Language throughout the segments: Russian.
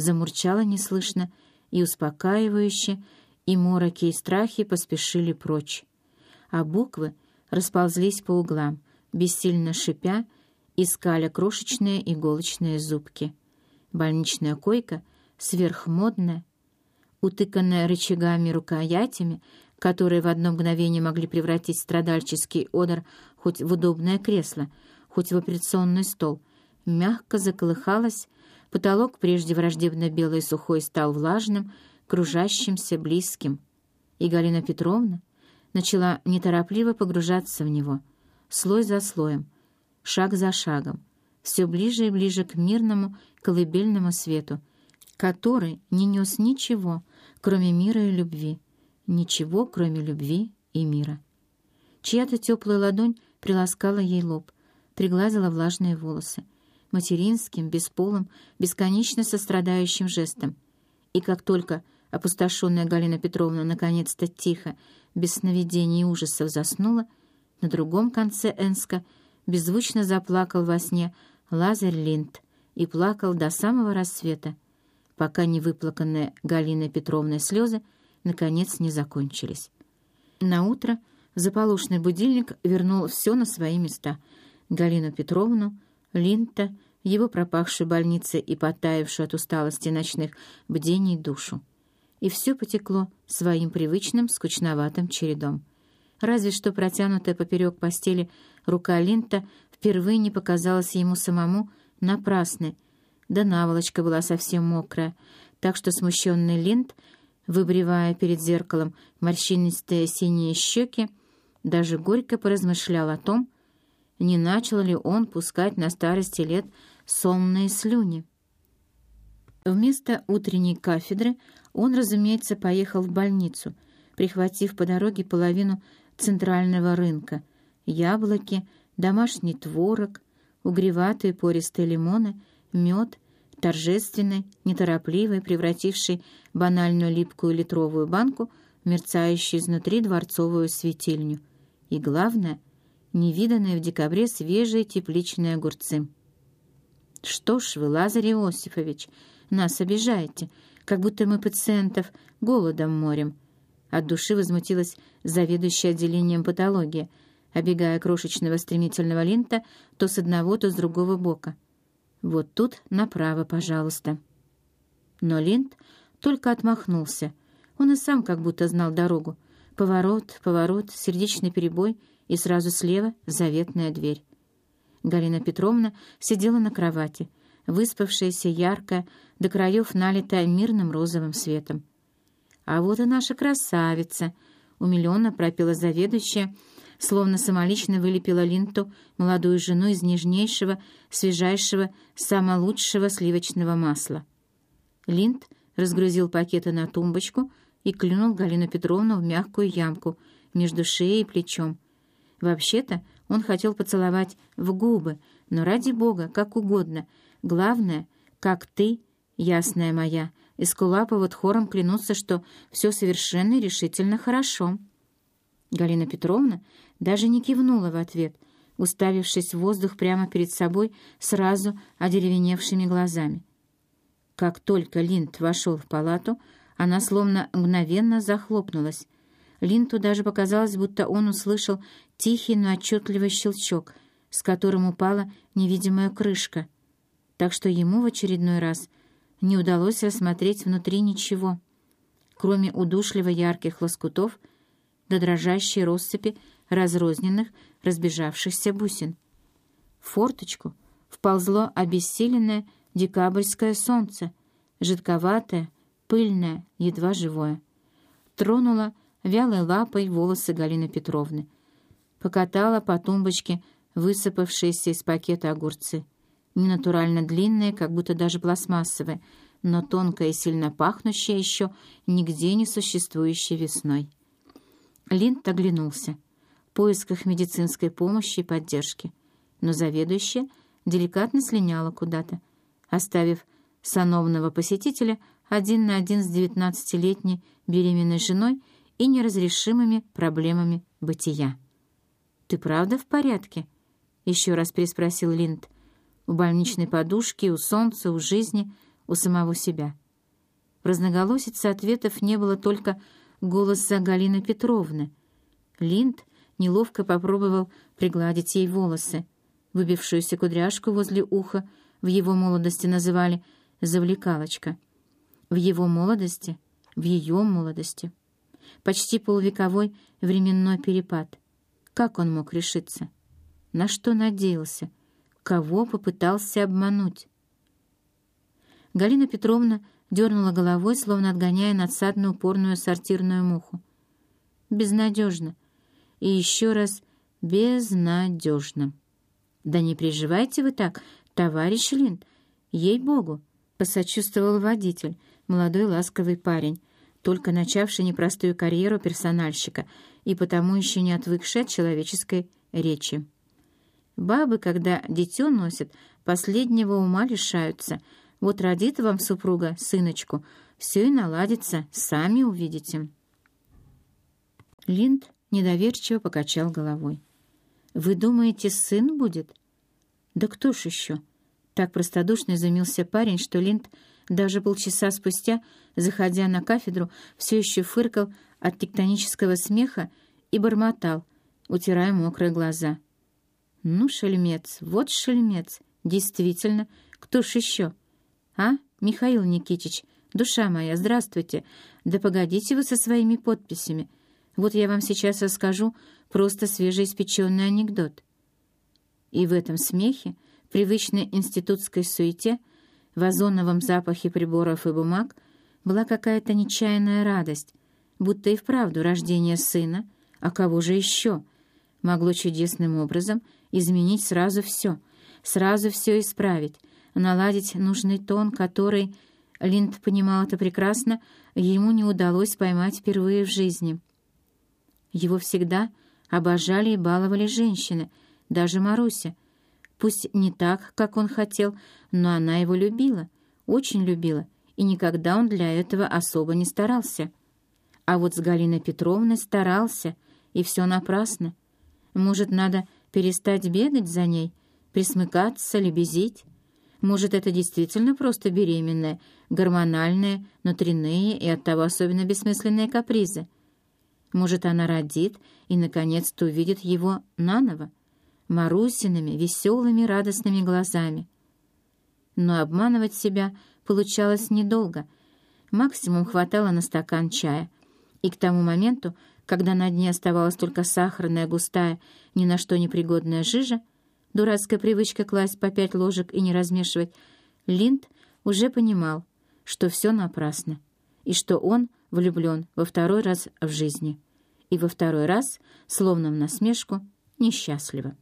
замурчала неслышно и успокаивающе, и мороки и страхи поспешили прочь. А буквы расползлись по углам, бессильно шипя, искали крошечные иголочные зубки. Больничная койка, сверхмодная, утыканная рычагами рукоятями, которые в одно мгновение могли превратить страдальческий одор хоть в удобное кресло, хоть в операционный стол, мягко заколыхалась, потолок, прежде враждебно белый и сухой, стал влажным, кружащимся, близким. И Галина Петровна начала неторопливо погружаться в него, слой за слоем, шаг за шагом, все ближе и ближе к мирному колыбельному свету, который не нес ничего, кроме мира и любви, ничего, кроме любви и мира. Чья-то теплая ладонь приласкала ей лоб, пригладила влажные волосы, материнским, бесполым, бесконечно сострадающим жестом. И как только опустошенная Галина Петровна наконец-то тихо, без сновидений и ужасов заснула, на другом конце Энска беззвучно заплакал во сне Лазарь Линд и плакал до самого рассвета, пока невыплаканные Галиной Петровной слезы наконец не закончились. На утро заполошный будильник вернул все на свои места. Галину Петровну, Линта, его пропахшую больнице и потаявшую от усталости ночных бдений душу. И все потекло своим привычным скучноватым чередом. Разве что протянутая поперек постели рука Линта впервые не показалась ему самому напрасной, да наволочка была совсем мокрая, так что смущенный Линд, выбривая перед зеркалом морщинистые синие щеки, даже горько поразмышлял о том, не начал ли он пускать на старости лет сонные слюни. Вместо утренней кафедры он, разумеется, поехал в больницу, прихватив по дороге половину центрального рынка, яблоки, домашний творог, угреватые пористые лимоны, мед, торжественный, неторопливый, превративший банальную липкую литровую банку в мерцающую изнутри дворцовую светильню. И главное — невиданные в декабре свежие тепличные огурцы. «Что ж вы, Лазарь Иосифович, нас обижаете, как будто мы пациентов голодом морем», от души возмутилась заведующая отделением патологии, обегая крошечного стремительного линта то с одного, то с другого бока. «Вот тут направо, пожалуйста». Но линт только отмахнулся. Он и сам как будто знал дорогу. Поворот, поворот, сердечный перебой — и сразу слева заветная дверь. Галина Петровна сидела на кровати, выспавшаяся, яркая, до краев налитая мирным розовым светом. «А вот и наша красавица!» — умиленно пропела заведующая, словно самолично вылепила Линту, молодую жену из нежнейшего, свежайшего, самого лучшего сливочного масла. Линд разгрузил пакеты на тумбочку и клюнул Галину Петровну в мягкую ямку между шеей и плечом, Вообще-то он хотел поцеловать в губы, но ради бога, как угодно. Главное, как ты, ясная моя, и Скулапа вот хором клянутся, что все совершенно решительно хорошо. Галина Петровна даже не кивнула в ответ, уставившись в воздух прямо перед собой сразу одеревеневшими глазами. Как только Линд вошел в палату, она словно мгновенно захлопнулась, Линту даже показалось, будто он услышал тихий, но отчетливый щелчок, с которым упала невидимая крышка, так что ему в очередной раз не удалось рассмотреть внутри ничего, кроме удушливо ярких лоскутов до дрожащей россыпи разрозненных, разбежавшихся бусин. В форточку вползло обессиленное декабрьское солнце, жидковатое, пыльное, едва живое. Тронуло вялой лапой волосы Галины Петровны. Покатала по тумбочке высыпавшиеся из пакета огурцы. Ненатурально длинные, как будто даже пластмассовые, но тонкая и сильно пахнущая еще нигде не существующей весной. Линд оглянулся в поисках медицинской помощи и поддержки, но заведующая деликатно слиняла куда-то, оставив сановного посетителя один на один с девятнадцатилетней беременной женой и неразрешимыми проблемами бытия. «Ты правда в порядке?» — еще раз переспросил Линд. «У больничной подушки, у солнца, у жизни, у самого себя. В разноголосице ответов не было только голоса Галины Петровны. Линд неловко попробовал пригладить ей волосы. Выбившуюся кудряшку возле уха в его молодости называли «завлекалочка». В его молодости, в ее молодости. Почти полувековой временной перепад. Как он мог решиться? На что надеялся? Кого попытался обмануть? Галина Петровна дернула головой, словно отгоняя надсадную упорную сортирную муху. Безнадежно. И еще раз безнадежно. «Да не переживайте вы так, товарищ Линд, ей-богу!» — посочувствовал водитель, молодой ласковый парень, только начавший непростую карьеру персональщика и потому еще не отвыкший от человеческой речи. Бабы, когда дитё носят, последнего ума лишаются. Вот родит вам супруга сыночку, все и наладится, сами увидите. Линд недоверчиво покачал головой. «Вы думаете, сын будет?» «Да кто ж еще?» Так простодушно изумился парень, что Линд даже полчаса спустя, заходя на кафедру, все еще фыркал от тектонического смеха и бормотал, утирая мокрые глаза. «Ну, шельмец, вот шельмец! Действительно, кто ж еще? А, Михаил Никитич, душа моя, здравствуйте! Да погодите вы со своими подписями!» Вот я вам сейчас расскажу просто свежеиспеченный анекдот. И в этом смехе, привычной институтской суете, в озоновом запахе приборов и бумаг была какая-то нечаянная радость, будто и вправду рождение сына, а кого же еще, могло чудесным образом изменить сразу все, сразу все исправить, наладить нужный тон, который, Линд понимал это прекрасно, ему не удалось поймать впервые в жизни — его всегда обожали и баловали женщины, даже Маруся. Пусть не так, как он хотел, но она его любила, очень любила, и никогда он для этого особо не старался. А вот с Галиной Петровной старался, и все напрасно. Может, надо перестать бегать за ней, присмыкаться, лебезить? Может, это действительно просто беременная, гормональные, внутренние и оттого особенно бессмысленные капризы? Может, она родит и, наконец-то, увидит его наново, Марусиными, веселыми, радостными глазами. Но обманывать себя получалось недолго. Максимум хватало на стакан чая. И к тому моменту, когда на дне оставалась только сахарная, густая, ни на что непригодная жижа, дурацкая привычка класть по пять ложек и не размешивать, Линд уже понимал, что все напрасно, и что он — влюблен во второй раз в жизни. И во второй раз, словно в насмешку, несчастливо.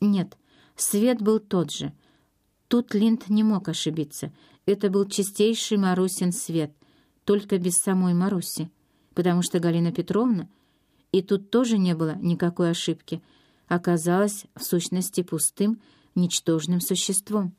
Нет, свет был тот же. Тут Линд не мог ошибиться. Это был чистейший Марусин свет, только без самой Маруси, потому что Галина Петровна, и тут тоже не было никакой ошибки, оказалась в сущности пустым, ничтожным существом.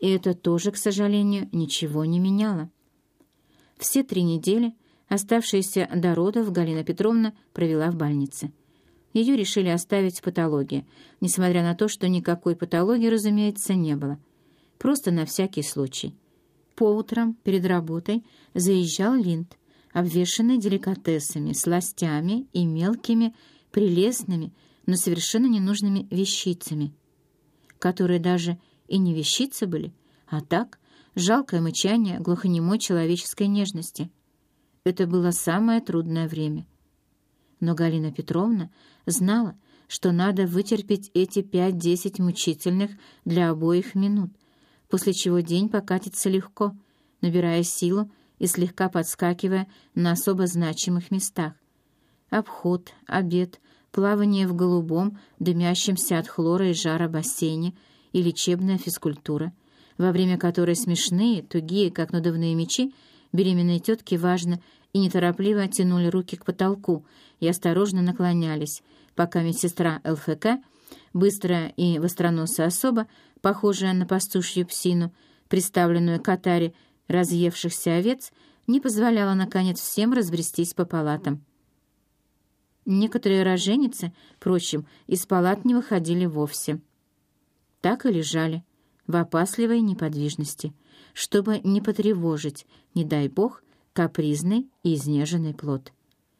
И это тоже, к сожалению, ничего не меняло. Все три недели Оставшиеся до родов Галина Петровна провела в больнице. Ее решили оставить в патологии, несмотря на то, что никакой патологии, разумеется, не было. Просто на всякий случай. По утрам, перед работой, заезжал Линд, обвешанный деликатесами, сластями и мелкими, прелестными, но совершенно ненужными вещицами, которые даже и не вещицы были, а так, жалкое мычание глухонемой человеческой нежности — это было самое трудное время. Но Галина Петровна знала, что надо вытерпеть эти пять-десять мучительных для обоих минут, после чего день покатится легко, набирая силу и слегка подскакивая на особо значимых местах. Обход, обед, плавание в голубом, дымящемся от хлора и жара бассейне и лечебная физкультура, во время которой смешные, тугие, как надувные мечи, Беременные тетки важно и неторопливо тянули руки к потолку и осторожно наклонялись, пока медсестра ЛФК, быстрая и востроносая особа, похожая на пастушью псину, приставленную к атаре разъевшихся овец, не позволяла, наконец, всем разбрестись по палатам. Некоторые роженицы, впрочем, из палат не выходили вовсе. Так и лежали, в опасливой неподвижности — чтобы не потревожить, не дай бог, капризный и изнеженный плод.